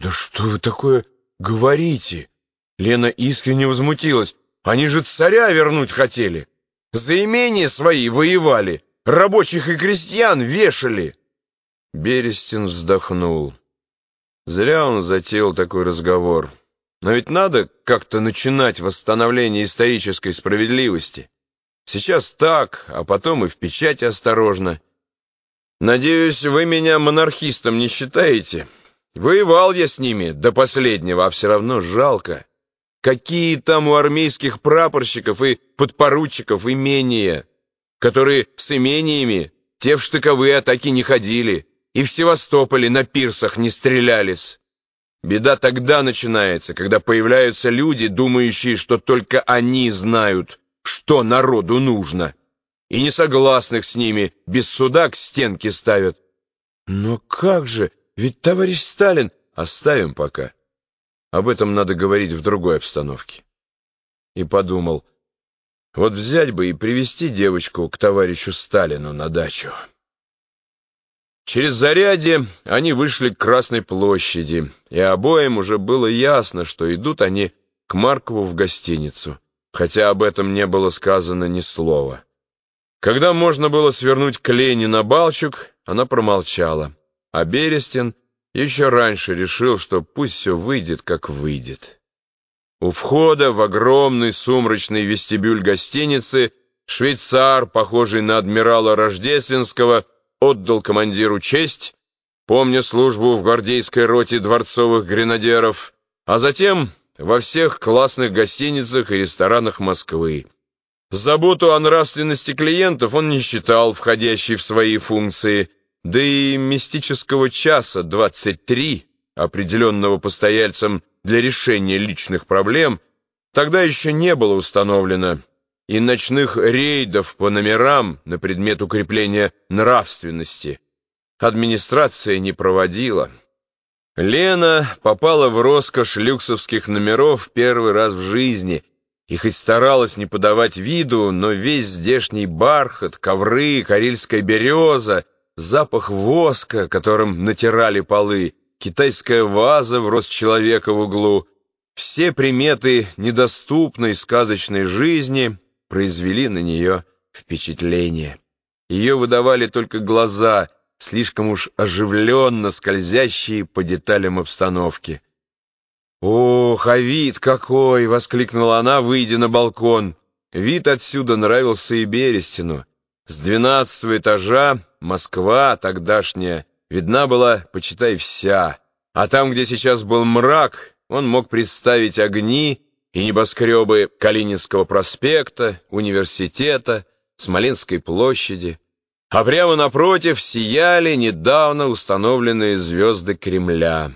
«Да что вы такое говорите?» Лена искренне возмутилась. «Они же царя вернуть хотели! За имения свои воевали, рабочих и крестьян вешали!» Берестин вздохнул. Зря он затеял такой разговор. Но ведь надо как-то начинать восстановление исторической справедливости. Сейчас так, а потом и в печати осторожно. Надеюсь, вы меня монархистом не считаете?» Воевал я с ними до последнего, а все равно жалко. Какие там у армейских прапорщиков и подпоручиков имения, которые с имениями те в штыковые атаки не ходили и в Севастополе на пирсах не стрелялись. Беда тогда начинается, когда появляются люди, думающие, что только они знают, что народу нужно, и несогласных с ними без суда к стенке ставят. Но как же... Ведь товарищ Сталин... Оставим пока. Об этом надо говорить в другой обстановке. И подумал, вот взять бы и привести девочку к товарищу Сталину на дачу. Через заряде они вышли к Красной площади, и обоим уже было ясно, что идут они к Маркову в гостиницу, хотя об этом не было сказано ни слова. Когда можно было свернуть к Лене на Балчук, она промолчала а Берестин еще раньше решил, что пусть все выйдет, как выйдет. У входа в огромный сумрачный вестибюль гостиницы швейцар, похожий на адмирала Рождественского, отдал командиру честь, помня службу в гвардейской роте дворцовых гренадеров, а затем во всех классных гостиницах и ресторанах Москвы. Заботу о нравственности клиентов он не считал входящей в свои функции – да и мистического часа 23, определенного постояльцем для решения личных проблем, тогда еще не было установлено, и ночных рейдов по номерам на предмет укрепления нравственности администрация не проводила. Лена попала в роскошь люксовских номеров первый раз в жизни и хоть старалась не подавать виду, но весь здешний бархат, ковры, карельская береза — запах воска, которым натирали полы, китайская ваза в рост человека в углу, все приметы недоступной сказочной жизни произвели на нее впечатление. Ее выдавали только глаза, слишком уж оживленно скользящие по деталям обстановки. «Ох, а вид какой!» — воскликнула она, выйдя на балкон. Вид отсюда нравился и Берестину. С двенадцатого этажа Москва тогдашняя видна была, почитай, вся. А там, где сейчас был мрак, он мог представить огни и небоскребы Калининского проспекта, университета, Смоленской площади. А прямо напротив сияли недавно установленные звезды Кремля.